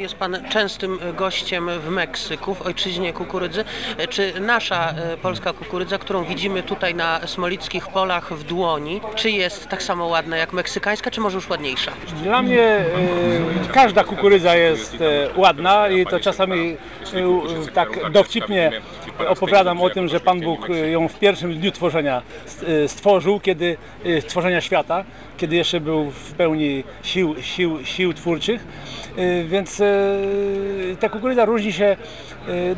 Jest Pan częstym gościem w Meksyku, w ojczyźnie kukurydzy. Czy nasza e, polska kukurydza, którą widzimy tutaj na smolickich polach w dłoni, czy jest tak samo ładna jak meksykańska, czy może już ładniejsza? Dla mnie e, każda kukurydza jest e, ładna i to czasami e, tak dowcipnie opowiadam o tym, że Pan Bóg e, ją w pierwszym dniu tworzenia e, stworzył, kiedy e, stworzenia świata, kiedy jeszcze był w pełni sił, sił, sił twórczych. E, Więc e, ta kukurydza różni się, e,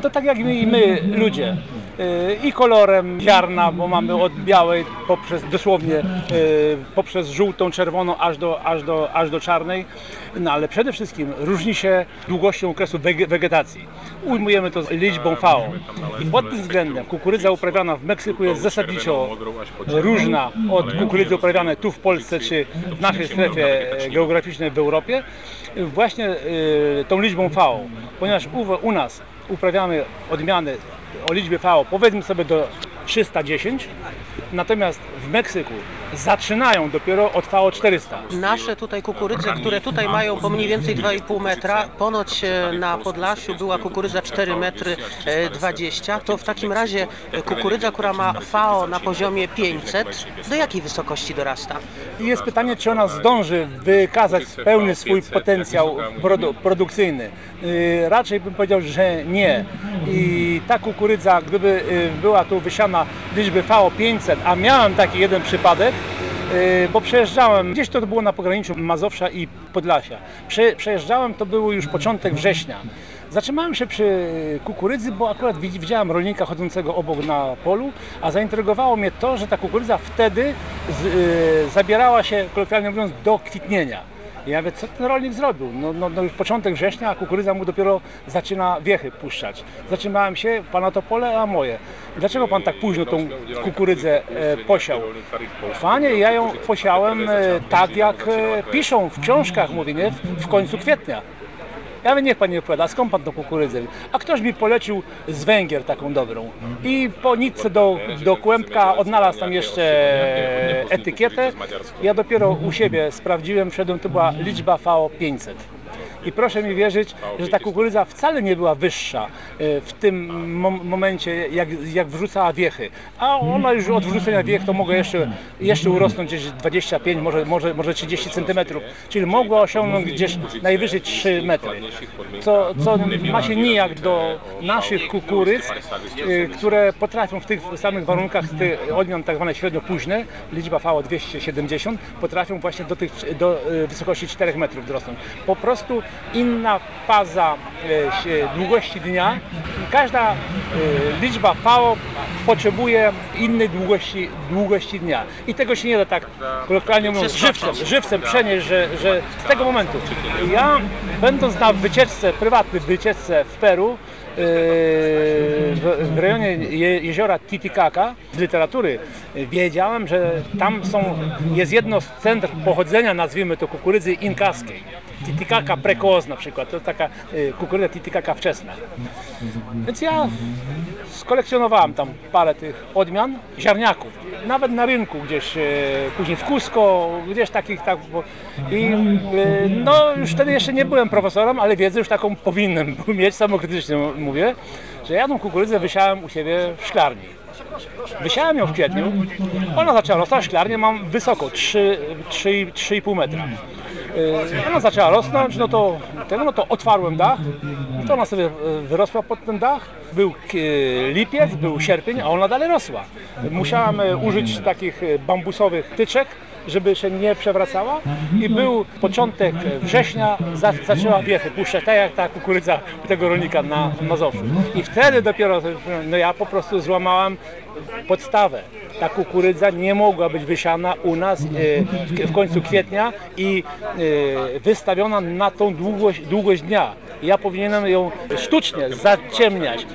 no tak jak my, i my ludzie, E, i kolorem ziarna, bo mamy od białej poprzez dosłownie e, poprzez żółtą, czerwoną aż do, aż do, aż do czarnej, no ale przede wszystkim różni się długością okresu wege- wegetacji. Ujmujemy to liczbą FAO. Pod tym względem kukurydza uprawiana w Meksyku jest zasadniczo różna od kukurydzy uprawianej tu w Polsce czy w naszej strefie geograficznej w Europie. Właśnie e, tą liczbą FAO, ponieważ u, nas uprawiamy odmiany o liczbie FAO powiedzmy sobie do 310, natomiast w Meksyku zaczynają dopiero od FAO 400. Nasze tutaj kukurydze, które tutaj mają po mniej więcej 2,5 metra, ponoć e, na Podlasiu była kukurydza 4 metry e, 20, to w takim razie e, kukurydza, która ma FAO na poziomie 500, do jakiej wysokości dorasta? I jest pytanie, czy ona zdąży wykazać pełny swój potencjał produ- produkcyjny. Yy, Raczej bym powiedział, że nie. I ta kukurydza, gdyby yy, była tu wysiana liczby VO 500, a miałem taki jeden przypadek, bo przejeżdżałem, gdzieś to było na pograniczu Mazowsza i Podlasia. Prze, przejeżdżałem, to był już początek września. Zatrzymałem się przy kukurydzy, bo akurat widz- widziałem rolnika chodzącego obok na polu, a zaintrygowało mnie to, że ta kukurydza wtedy z, y, zabierała się, kolokwialnie mówiąc, do kwitnienia. Ja mówię, co ten rolnik zrobił? No, no, no już początek września, a kukurydza mu dopiero zaczyna wiechy puszczać. Zatrzymałem się, pana to pole, a moje. Dlaczego pan tak późno tą kukurydzę e, posiał? Panie, ja ją posiałem e, tak, jak e, piszą w książkach, mówię, nie? W końcu kwietnia. Ja mówię, niech pan nie opowiada, skąd pan tą kukurydzę? A ktoś mi polecił z Węgier taką dobrą. I po nitce do, do kłębka odnalazł tam jeszcze etykietę. Ja dopiero u siebie sprawdziłem, wszedłem, to była liczba VO 500. I proszę mi wierzyć, że ta kukurydza wcale nie była wyższa e, w tym mom- momencie, jak, jak wrzucała wiechy. A ona już od wrzucenia wiech to mogła jeszcze, jeszcze urosnąć gdzieś 25, może, może, może 30 cm. Czyli mogła osiągnąć gdzieś najwyżej 3 metry. Co, co ma się nijak do naszych kukurydz, e, które potrafią w tych samych warunkach odmian tak zwane średnio późne, liczba VO 270, potrafią właśnie do, tych, do e, wysokości 4 metrów dorosnąć. Po prostu inna faza e, długości dnia. Każda e, liczba VO potrzebuje innej długości, długości dnia. I tego się nie da tak kolokwialnie mówiąc żywcem, żywcem przenieść, że, że z tego momentu. Ja będąc na wycieczce, prywatnej wycieczce w Peru, e, w, w rejonie je, jeziora Titicaca z literatury wiedziałem, że tam są, jest jedno z centr pochodzenia, nazwijmy to kukurydzy inkaskiej. Titicaca precoz na przykład, to taka e, kukurydza Titicaca wczesna. Więc ja skolekcjonowałem tam parę tych odmian ziarniaków. Nawet na rynku gdzieś, e, później w Cusco, gdzieś takich tak. I e, no już wtedy jeszcze nie byłem profesorem, ale wiedzę już taką powinienem mieć, samokrytycznie mówię, że ja tą kukurydzę wysiałem u siebie w szklarni. Wysiałem ją w kwietniu, ona zaczęła rosnąć, szklarnię mam wysoko, 3, 3, 3,5 metra. Yy, Ona zaczęła rosnąć, no to, tego, no to otwarłem dach, to ona sobie e, wyrosła pod ten dach. Był e, lipiec, był sierpień, a ona dalej rosła. Musiałem e, użyć takich e, bambusowych tyczek, żeby się nie przewracała i był początek września, za, zaczęła wiechy puszczać, tak jak ta kukurydza tego rolnika na Mazowszu. I wtedy dopiero, no ja po prostu złamałem podstawę. Ta kukurydza nie mogła być wysiana u nas e, w, końcu kwietnia i e, wystawiona na tą długość, długość dnia. Ja powinienem ją sztucznie zaciemniać.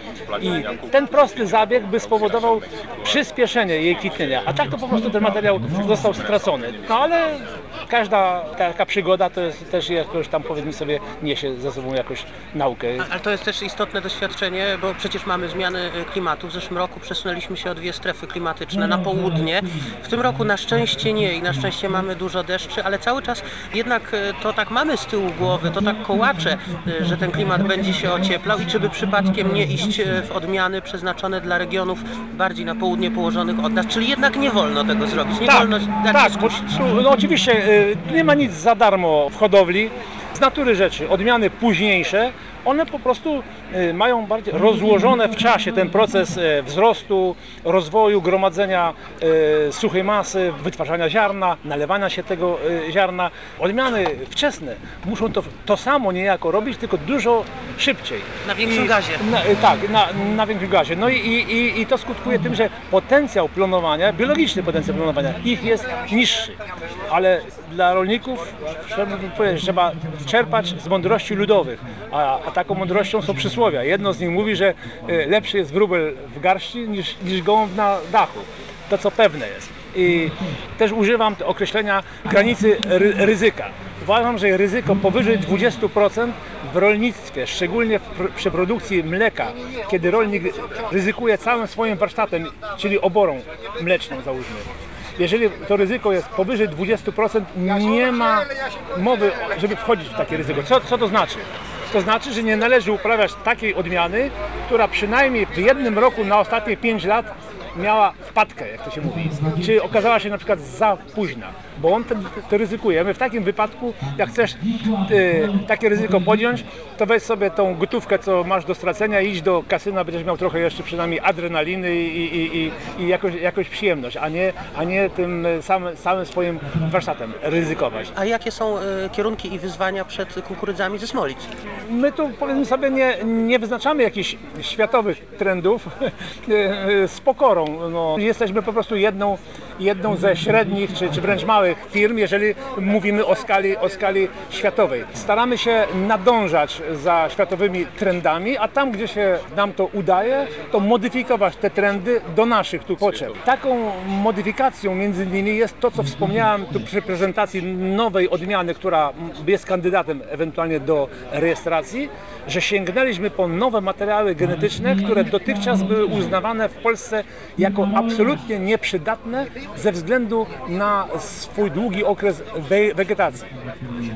I ten prosty zabieg by spowodował przyspieszenie jej kwitnienia, a tak to po prostu ten materiał został stracony. No ale każda taka przygoda to jest też jakoś tam powiedzmy sobie niesie ze sobą jakąś naukę. Ale to jest też istotne doświadczenie, bo przecież mamy zmiany e, klimatu. W zeszłym roku przesunęliśmy się o dwie strefy klimatyczne na południe. W tym roku na szczęście nie i na szczęście mamy dużo deszczy, ale cały czas jednak e, to tak mamy z tyłu głowy, to tak kołacze, e, że ten klimat będzie się ocieplał i czy by przypadkiem nie iść w odmiany przeznaczone dla regionów bardziej na południe położonych od nas, czyli jednak nie wolno tego zrobić, nie wolno dać tak, bo no oczywiście y, nie ma nic za darmo w hodowli. Z natury rzeczy odmiany późniejsze, one po prostu y, mają bardziej rozłożone w czasie ten proces y, wzrostu, rozwoju, gromadzenia y, suchej masy, wytwarzania ziarna, nalewania się tego ziarna. Odmiany wczesne muszą to, to samo niejako robić, tylko dużo szybciej. Na większym gazie. Na, tak, na, na większym gazie. No i, i, i, to skutkuje tym, że potencjał planowania, biologiczny potencjał planowania ich jest niższy. Ale dla rolników trzeba, trzeba czerpać z mądrości ludowych, a, a taką mądrością są przysłowia. Jedno z nich mówi, że y, lepszy jest wróbel w garści niż, niż gołąb na dachu. To co pewne jest. I też używam określenia granicy ry, ryzyka. Uważam, że ryzyko powyżej 20% w rolnictwie, szczególnie przy produkcji mleka, kiedy rolnik ryzykuje całym swoim warsztatem, czyli oborą mleczną załóżmy. Jeżeli to ryzyko jest powyżej 20%, nie ma mowy, żeby wchodzić w takie ryzyko. Co, co to znaczy? To znaczy, że nie należy uprawiać takiej odmiany, która przynajmniej w jednym roku na ostatnie 5 lat miała wpadkę, jak to się mówi, czy okazała się na przykład za późna, bo on to ryzykuje. My w takim wypadku, jak chcesz y, takie ryzyko podjąć, to weź sobie tą gotówkę, co masz do stracenia, idź do kasyna, będziesz miał trochę jeszcze przynajmniej adrenaliny i, i, i, i jakąś, jakąś przyjemność, a nie, a nie tym y, samym, samym swoim warsztatem ryzykować. A jakie są e, kierunki i wyzwania przed kukurydzami ze Smolic? My tu powiedzmy sobie nie, nie wyznaczamy jakichś światowych trendów z pokorą. No, jesteśmy po prostu jedną, jedną ze średnich czy, czy wręcz małych firm, jeżeli mówimy o skali, o skali światowej. Staramy się nadążać za światowymi trendami, a tam gdzie się nam to udaje, to modyfikować te trendy do naszych tu potrzeb. Taką modyfikacją między innymi jest to, co wspomniałem tu przy prezentacji nowej odmiany, która jest kandydatem ewentualnie do rejestracji, że sięgnęliśmy po nowe materiały genetyczne, które dotychczas były uznawane w Polsce jako absolutnie nieprzydatne ze względu na swój długi okres we- wegetacji.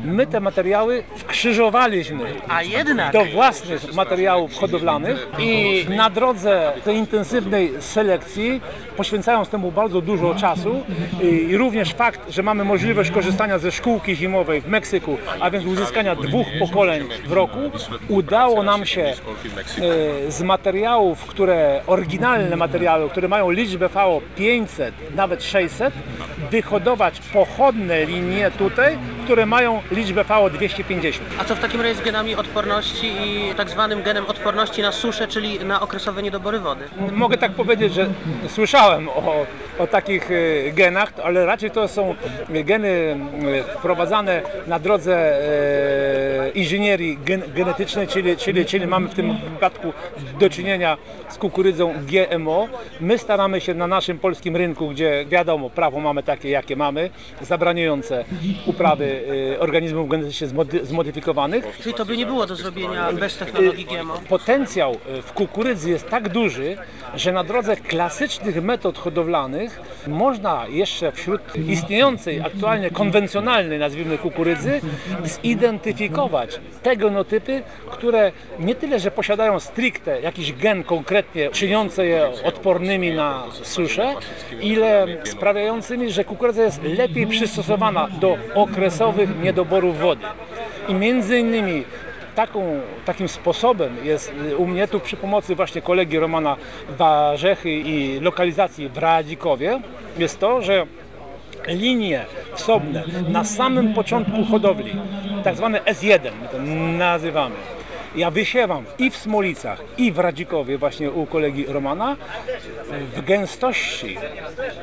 My te materiały wkrzyżowaliśmy A jednak do własnych materiałów hodowlanych i na drodze tej intensywnej selekcji, poświęcając temu bardzo dużo czasu i również fakt, że mamy możliwość korzystania ze szkółki zimowej w Meksyku, a więc uzyskania dwóch pokoleń w roku, udało nam się e, z materiałów, które, oryginalne materiały, które mają liczbę VO 500, nawet 600, wyhodować pochodne linie tutaj, które mają liczbę VO 250. A co w takim razie z genami odporności i tak zwanym genem odporności na suszę, czyli na okresowe niedobory wody? Mogę tak powiedzieć, że słyszałem o, o takich e, genach, ale raczej to są geny e, wprowadzane na drodze e, inżynierii gen, genetycznej, czyli, czyli, czyli mamy w tym wypadku do czynienia z kukurydzą GMO. My staramy się na naszym polskim rynku, gdzie wiadomo, prawo mamy takie, jakie mamy, zabraniające uprawy organizmów genetycznie zmody- zmodyfikowanych, Czyli to by nie było do zrobienia bez technologii GMO. Potencjał y, w kukurydzy jest tak duży, że na drodze klasycznych metod hodowlanych można jeszcze wśród istniejącej aktualnie konwencjonalnej, nazwijmy kukurydzy, zidentyfikować te genotypy, które nie tyle, że posiadają stricte jakiś gen konkretnie czyniący je odpornymi na suszę, ile sprawiającymi, że kukurydza jest lepiej przystosowana do okresowych niedoborów wody. I między innymi Taką, takim sposobem jest y, u mnie tu przy pomocy właśnie kolegi Romana Warzechy i lokalizacji w Radzikowie jest to, że linie wsobne na samym początku hodowli, tak zwane S1 my to nazywamy, Ja wysiewam i w Smolicach, i w Radzikowie, właśnie u kolegi Romana, w gęstości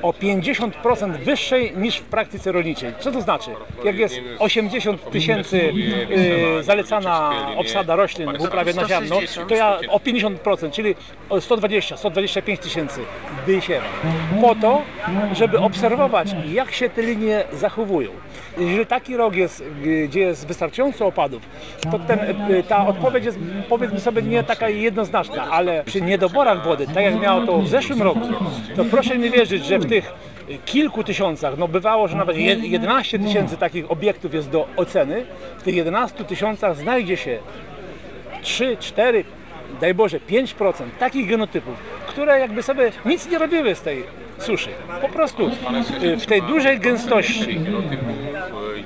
o 50% wyższej niż w praktyce rolniczej. Co to znaczy? Jak jest 80 tysięcy y, zalecana obsada roślin w uprawie na ziarno, to ja o 50%, czyli o 120, 125 tysięcy wysiewam. Po to, żeby obserwować, jak się te linie zachowują. Jeżeli taki rok jest, gdzie jest wystarczająco opadów, to ten, y, ta odpowiedź jest, powiedzmy sobie, nie taka jednoznaczna, ale przy niedoborach wody, tak jak miało to w zeszłym roku, to proszę mi wierzyć, że w tych kilku tysiącach, no bywało, że nawet je- 11 tysięcy takich obiektów jest do oceny, w tych 11 tysiącach znajdzie się 3, 4, daj Boże, 5% takich genotypów, które jakby sobie nic nie robiły z tej suszy. Po prostu y, w tej dużej gęstości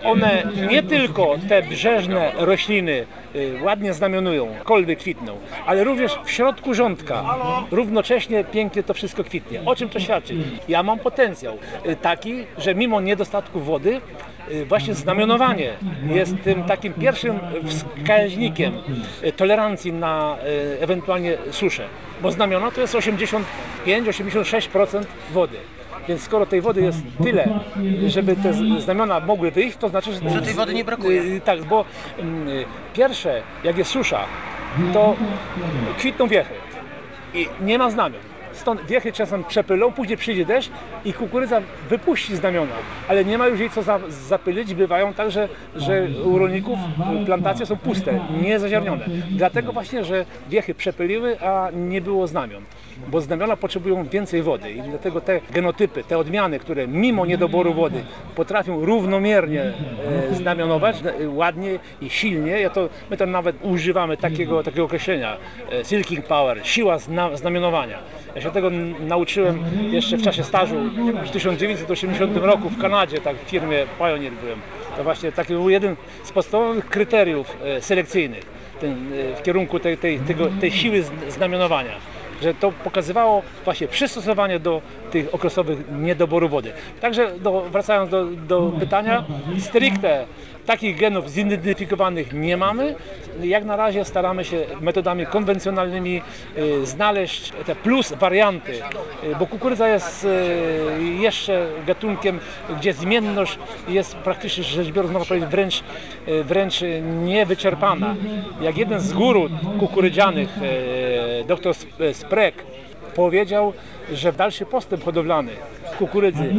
one nie tylko te brzeżne rośliny y, ładnie znamionują, kolby kwitną, ale również w środku rządka równocześnie pięknie to wszystko kwitnie. O czym to świadczy? Ja mam potencjał y, taki, że mimo niedostatku wody właśnie znamionowanie jest tym takim pierwszym wskaźnikiem y, tolerancji na y, ewentualnie suszę, bo znamiona to jest 85-86% wody. Więc skoro tej wody jest tyle, żeby te znamiona mogły wyjść, to znaczy, że, Że tej wody nie brakuje. Y, Tak, bo y, pierwsze, jak jest susza, to kwitną wiechy i nie ma znamion. Stąd wiechy czasem przepylą, później przyjdzie deszcz i kukurydza wypuści znamiona, ale nie ma już jej co za, zapylić. Bywają tak, że, że u rolników plantacje są puste, niezaziarnione. Dlatego właśnie, że wiechy przepyliły, a nie było znamion. Bo znamiona potrzebują więcej wody i dlatego te genotypy, te odmiany, które mimo niedoboru wody potrafią równomiernie e, znamionować e, ładnie i silnie, ja to, my to nawet używamy takiego, takiego określenia e, silking power, siła zna, znamionowania. Ja się tego nauczyłem jeszcze w czasie stażu w 1980 roku w Kanadzie, tak w firmie Pioneer byłem. To właśnie taki był jeden z podstawowych kryteriów selekcyjnych ten, w kierunku tej, tej, tego, tej siły zn- znamionowania że to pokazywało właśnie przystosowanie do tych okresowych niedoboru wody. Także do, wracając do, do pytania, stricte takich genów zidentyfikowanych nie mamy. Jak na razie staramy się metodami konwencjonalnymi y, znaleźć te plus warianty, y, bo kukurydza jest y, jeszcze gatunkiem, gdzie zmienność jest praktycznie rzecz biorąc, można powiedzieć, wręcz, wręcz niewyczerpana. Jak jeden z guru kukurydzianych, dr Sprek, powiedział, że dalszy postęp hodowlany kukurydzy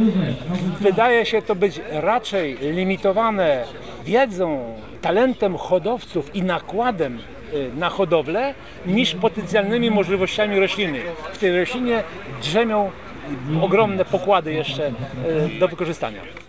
wydaje się to być raczej limitowane wiedzą, talentem hodowców i nakładem y, na hodowlę niż potencjalnymi możliwościami rośliny. W tej roślinie drzemią ogromne pokłady jeszcze y, do wykorzystania.